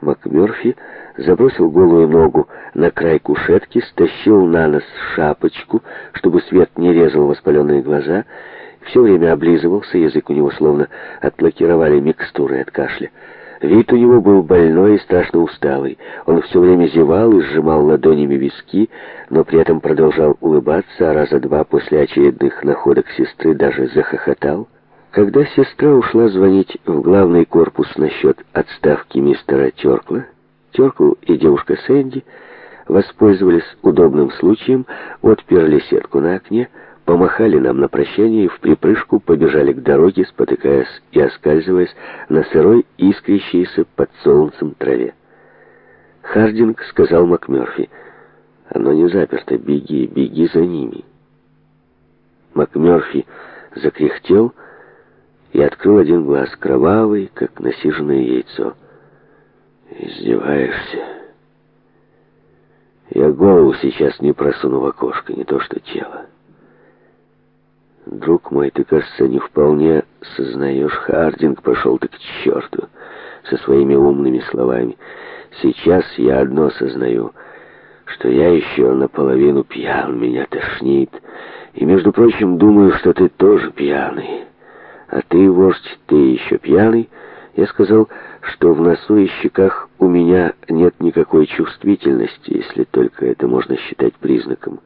МакМерфи забросил голую ногу на край кушетки, стащил на нос шапочку, чтобы свет не резал воспаленные глаза, все время облизывался, язык у него словно отлакировали микстуры от кашля. Вид у него был больной и страшно усталый. Он все время зевал и сжимал ладонями виски, но при этом продолжал улыбаться, а раза два после очередных находок сестры даже захохотал. Когда сестра ушла звонить в главный корпус насчет отставки мистера Теркла, Теркл и девушка Сэнди воспользовались удобным случаем, отперли сетку на окне, помахали нам на прощание и в припрыжку побежали к дороге, спотыкаясь и оскальзываясь на сырой, искрящейся под солнцем траве. Хардинг сказал МакМёрфи, «Оно не заперто, беги, беги за ними». МакМёрфи закряхтел и открыл один глаз, кровавый, как насиженное яйцо. «Издеваешься?» «Я голову сейчас не просуну в окошко, не то что тело». «Друг мой, ты, кажется, не вполне сознаешь, Хардинг, пошел ты к черту со своими умными словами. Сейчас я одно сознаю, что я еще наполовину пьян, меня тошнит, и, между прочим, думаю, что ты тоже пьяный». А ты, вождь, ты еще пьяный? Я сказал, что в носу и щеках у меня нет никакой чувствительности, если только это можно считать признаком.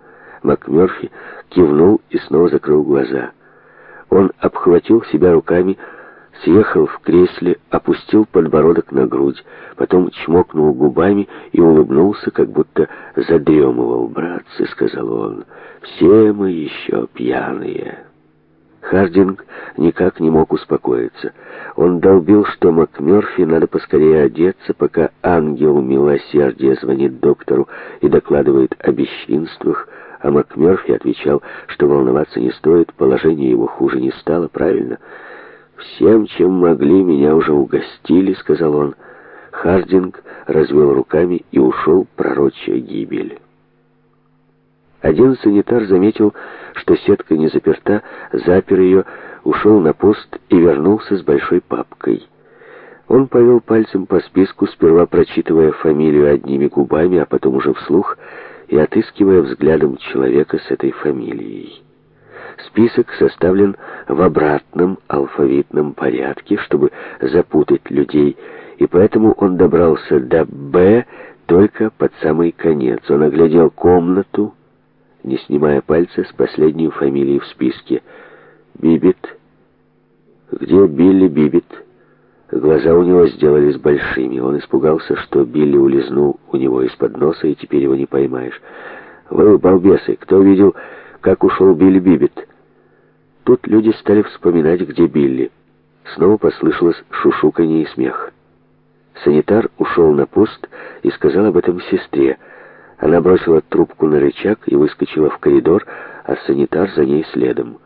МакМёрфи кивнул и снова закрыл глаза. Он обхватил себя руками, съехал в кресле, опустил подбородок на грудь, потом чмокнул губами и улыбнулся, как будто задремывал. «Братцы», — сказал он, — «все мы еще пьяные». Хардинг никак не мог успокоиться. Он долбил, что МакМёрфи надо поскорее одеться, пока ангел милосердия звонит доктору и докладывает о бесчинствах, а МакМёрфи отвечал, что волноваться не стоит, положение его хуже не стало, правильно? «Всем, чем могли, меня уже угостили», — сказал он. Хардинг развел руками и ушел пророчая гибель. Один санитар заметил, что сетка не заперта, запер ее, ушел на пост и вернулся с большой папкой. Он повел пальцем по списку, сперва прочитывая фамилию одними губами, а потом уже вслух, и отыскивая взглядом человека с этой фамилией. Список составлен в обратном алфавитном порядке, чтобы запутать людей, и поэтому он добрался до «Б» только под самый конец. Он оглядел комнату, не снимая пальца с последней фамилии в списке. «Бибит». «Где Билли Бибит?» Глаза у него сделались большими. Он испугался, что Билли улизнул у него из-под носа, и теперь его не поймаешь. «Вы, балбесы, кто видел, как ушел Билли Бибит?» Тут люди стали вспоминать, где Билли. Снова послышалось шушуканье и смех. Санитар ушел на пост и сказал об этом сестре — она бросила трубку на рычаг и выскочила в коридор, а санитар за ней следом.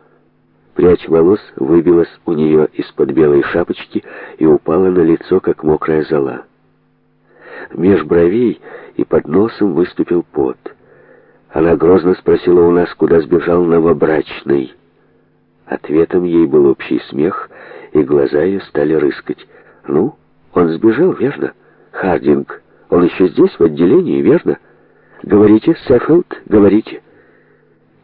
Прядь волос выбилась у нее из-под белой шапочки и упала на лицо, как мокрая зола. Меж бровей и под носом выступил пот. Она грозно спросила у нас, куда сбежал новобрачный. Ответом ей был общий смех, и глаза ее стали рыскать. «Ну, он сбежал, верно? Хардинг, он еще здесь, в отделении, верно?» «Говорите, Сеффилд, говорите».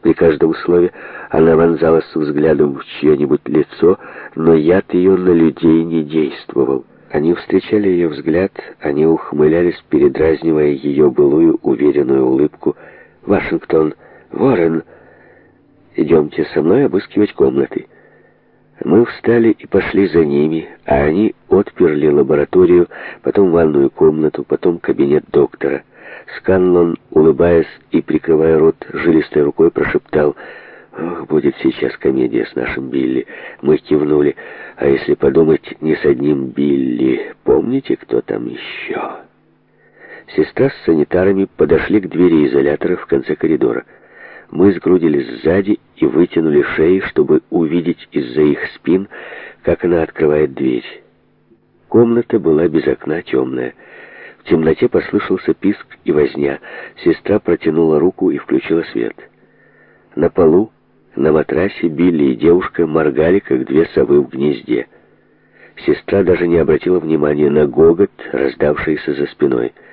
При каждом слове она вонзалась взглядом в чье-нибудь лицо, но яд ее на людей не действовал. Они встречали ее взгляд, они ухмылялись, передразнивая ее былую уверенную улыбку. «Вашингтон! Ворон! Идемте со мной обыскивать комнаты!» Мы встали и пошли за ними, а они отперли лабораторию, потом ванную комнату, потом кабинет доктора — Сканнон, улыбаясь и прикрывая рот жилистой рукой, прошептал «Ох, будет сейчас комедия с нашим Билли». Мы кивнули. «А если подумать, не с одним Билли. Помните, кто там еще?» Сестра с санитарами подошли к двери изолятора в конце коридора. Мы сгрудились сзади и вытянули шеи, чтобы увидеть из-за их спин, как она открывает дверь. Комната была без окна темная. В темноте послышался писк и возня. Сестра протянула руку и включила свет. На полу, на матрасе Билли и девушка моргали, как две совы в гнезде. Сестра даже не обратила внимания на гогот, раздавшийся за спиной —